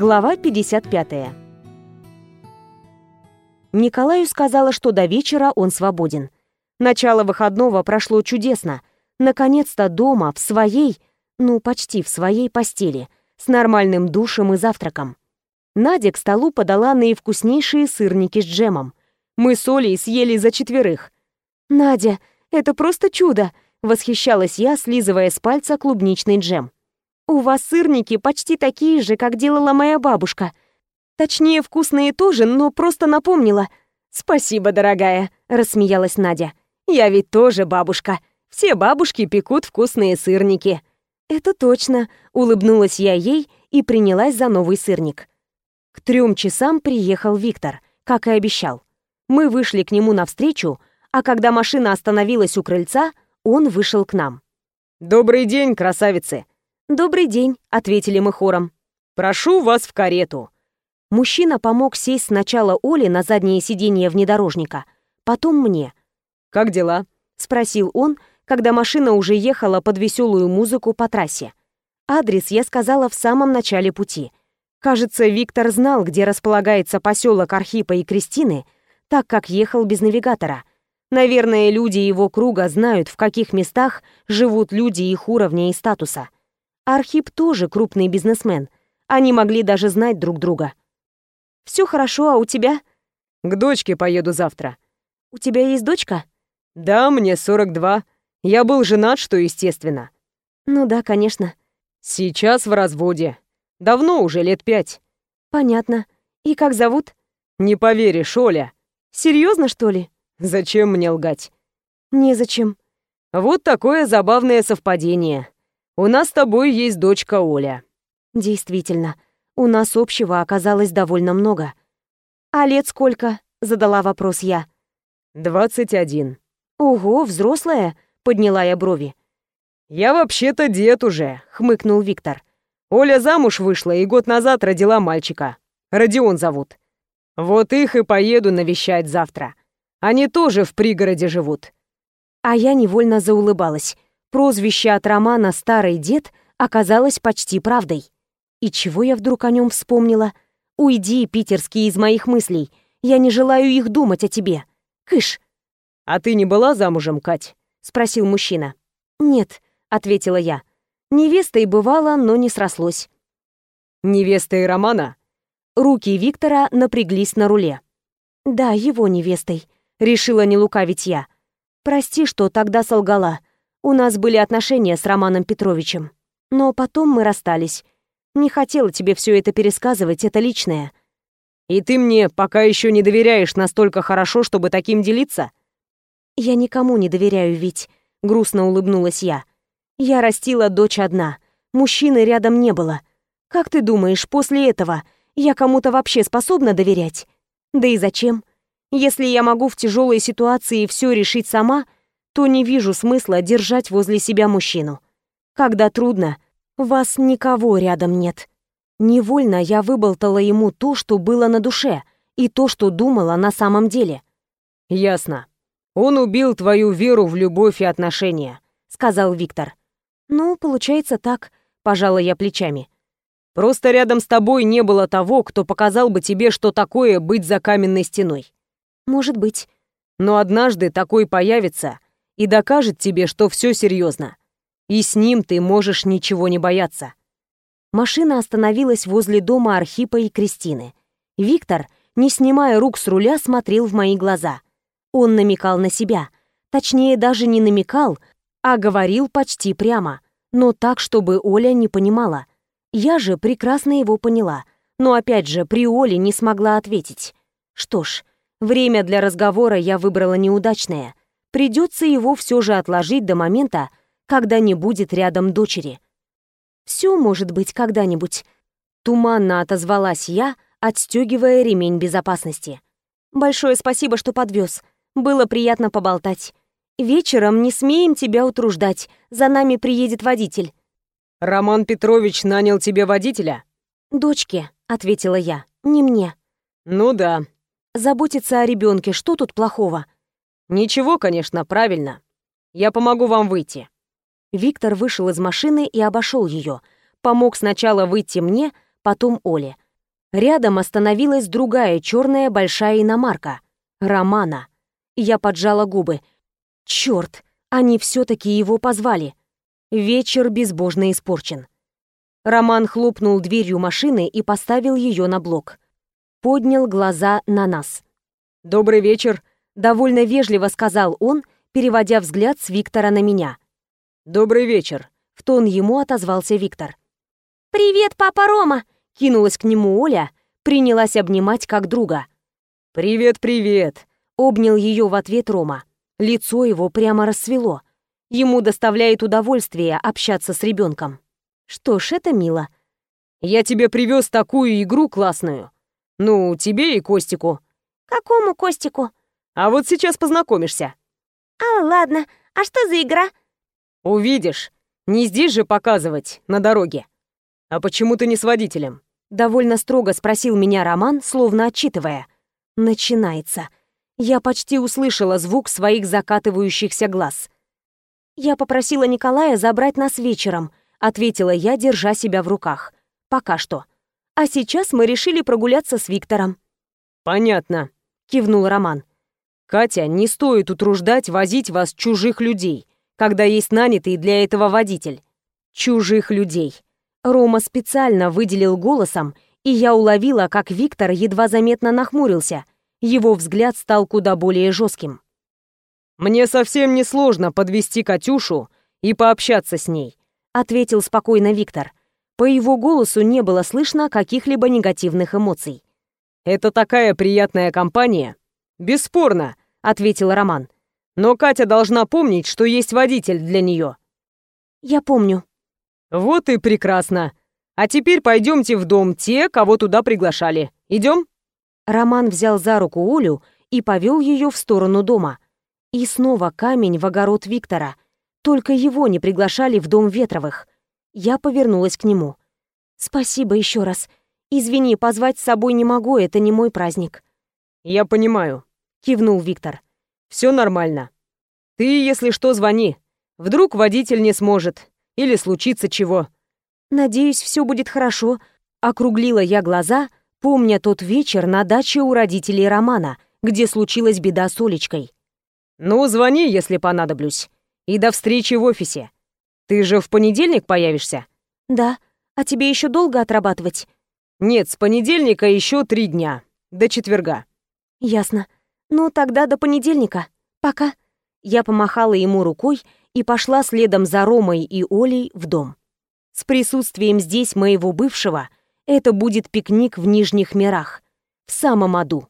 Глава 55. Николаю сказала, что до вечера он свободен. Начало выходного прошло чудесно. Наконец-то дома, в своей, ну, почти в своей постели, с нормальным душем и завтраком. Надя к столу подала наивкуснейшие сырники с джемом. Мы с Олей съели за четверых. «Надя, это просто чудо!» — восхищалась я, слизывая с пальца клубничный джем. У вас сырники почти такие же, как делала моя бабушка. Точнее, вкусные тоже, но просто напомнила. Спасибо, дорогая, рассмеялась Надя. Я ведь тоже бабушка. Все бабушки пекут вкусные сырники. Это точно, улыбнулась я ей и принялась за новый сырник. К трем часам приехал Виктор, как и обещал. Мы вышли к нему навстречу, а когда машина остановилась у крыльца, он вышел к нам. «Добрый день, красавицы!» «Добрый день», — ответили мы хором. «Прошу вас в карету». Мужчина помог сесть сначала Оле на заднее сиденье внедорожника, потом мне. «Как дела?» — спросил он, когда машина уже ехала под веселую музыку по трассе. Адрес я сказала в самом начале пути. Кажется, Виктор знал, где располагается поселок Архипа и Кристины, так как ехал без навигатора. Наверное, люди его круга знают, в каких местах живут люди их уровня и статуса. Архип тоже крупный бизнесмен. Они могли даже знать друг друга. Все хорошо, а у тебя? К дочке поеду завтра. У тебя есть дочка? Да, мне 42. Я был женат, что естественно. Ну да, конечно. Сейчас в разводе. Давно уже, лет пять. Понятно. И как зовут? Не поверишь, Оля. Серьезно, что ли? Зачем мне лгать? Незачем. Вот такое забавное совпадение. У нас с тобой есть дочка Оля». «Действительно, у нас общего оказалось довольно много». «А лет сколько?» — задала вопрос я. «Двадцать один». «Ого, взрослая?» — подняла я брови. «Я вообще-то дед уже», — хмыкнул Виктор. «Оля замуж вышла и год назад родила мальчика. Родион зовут. Вот их и поеду навещать завтра. Они тоже в пригороде живут». А я невольно заулыбалась. Прозвище от романа «Старый дед» оказалось почти правдой. И чего я вдруг о нем вспомнила? Уйди, питерский, из моих мыслей. Я не желаю их думать о тебе. Кыш. А ты не была замужем, Кать? Спросил мужчина. Нет, ответила я. Невестой бывала, но не срослось. Невестой Романа? Руки Виктора напряглись на руле. Да, его невестой. Решила не лукавить я. Прости, что тогда солгала. У нас были отношения с Романом Петровичем. Но потом мы расстались. Не хотела тебе все это пересказывать, это личное. И ты мне пока еще не доверяешь настолько хорошо, чтобы таким делиться? Я никому не доверяю, ведь, грустно улыбнулась я. Я растила дочь одна. Мужчины рядом не было. Как ты думаешь, после этого я кому-то вообще способна доверять? Да и зачем? Если я могу в тяжелой ситуации все решить сама, то не вижу смысла держать возле себя мужчину. Когда трудно, вас никого рядом нет. Невольно я выболтала ему то, что было на душе, и то, что думала на самом деле. «Ясно. Он убил твою веру в любовь и отношения», — сказал Виктор. «Ну, получается так», — пожала я плечами. «Просто рядом с тобой не было того, кто показал бы тебе, что такое быть за каменной стеной». «Может быть». «Но однажды такой появится, и докажет тебе, что все серьезно. И с ним ты можешь ничего не бояться. Машина остановилась возле дома Архипа и Кристины. Виктор, не снимая рук с руля, смотрел в мои глаза. Он намекал на себя. Точнее, даже не намекал, а говорил почти прямо, но так, чтобы Оля не понимала. Я же прекрасно его поняла, но опять же при Оле не смогла ответить. Что ж, время для разговора я выбрала неудачное, придется его все же отложить до момента, когда не будет рядом дочери. Все может быть когда-нибудь. Туманно отозвалась я, отстегивая ремень безопасности. Большое спасибо, что подвез. Было приятно поболтать. Вечером не смеем тебя утруждать. За нами приедет водитель. Роман Петрович нанял тебе водителя? Дочке, ответила я. Не мне. Ну да. Заботиться о ребенке, что тут плохого? «Ничего, конечно, правильно. Я помогу вам выйти». Виктор вышел из машины и обошел ее. Помог сначала выйти мне, потом Оле. Рядом остановилась другая черная большая иномарка. Романа. Я поджала губы. Черт, они все-таки его позвали. Вечер безбожно испорчен. Роман хлопнул дверью машины и поставил ее на блок. Поднял глаза на нас. «Добрый вечер», — довольно вежливо сказал он, переводя взгляд с Виктора на меня. «Добрый вечер», — в тон ему отозвался Виктор. «Привет, папа Рома!» — кинулась к нему Оля, принялась обнимать как друга. «Привет, привет!» — обнял ее в ответ Рома. Лицо его прямо расцвело. Ему доставляет удовольствие общаться с ребенком. Что ж, это мило. Я тебе привез такую игру классную. Ну, тебе и Костику. Какому Костику? А вот сейчас познакомишься. А, ладно. А что за игра? Увидишь. Не здесь же показывать, на дороге. А почему ты не с водителем? Довольно строго спросил меня Роман, словно отчитывая. Начинается. Я почти услышала звук своих закатывающихся глаз. Я попросила Николая забрать нас вечером, ответила я, держа себя в руках. Пока что. А сейчас мы решили прогуляться с Виктором. Понятно, кивнул Роман. Катя, не стоит утруждать возить вас чужих людей, когда есть нанятый для этого водитель. Чужих людей. Рома специально выделил голосом, и я уловила, как Виктор едва заметно нахмурился. Его взгляд стал куда более жестким. Мне совсем не сложно подвести Катюшу и пообщаться с ней. — ответил спокойно Виктор. По его голосу не было слышно каких-либо негативных эмоций. «Это такая приятная компания». «Бесспорно», — ответил Роман. «Но Катя должна помнить, что есть водитель для нее». «Я помню». «Вот и прекрасно. А теперь пойдемте в дом те, кого туда приглашали. Идем?» Роман взял за руку Олю и повел ее в сторону дома. И снова камень в огород Виктора — только его не приглашали в дом Ветровых. Я повернулась к нему. «Спасибо еще раз. Извини, позвать с собой не могу, это не мой праздник». «Я понимаю», — кивнул Виктор. «Все нормально. Ты, если что, звони. Вдруг водитель не сможет. Или случится чего». «Надеюсь, все будет хорошо», — округлила я глаза, помня тот вечер на даче у родителей Романа, где случилась беда с Олечкой. «Ну, звони, если понадоблюсь. И до встречи в офисе. Ты же в понедельник появишься? Да. А тебе еще долго отрабатывать? Нет, с понедельника еще три дня. До четверга. Ясно. Ну, тогда до понедельника. Пока. Я помахала ему рукой и пошла следом за Ромой и Олей в дом. С присутствием здесь моего бывшего это будет пикник в Нижних мирах, в самом аду.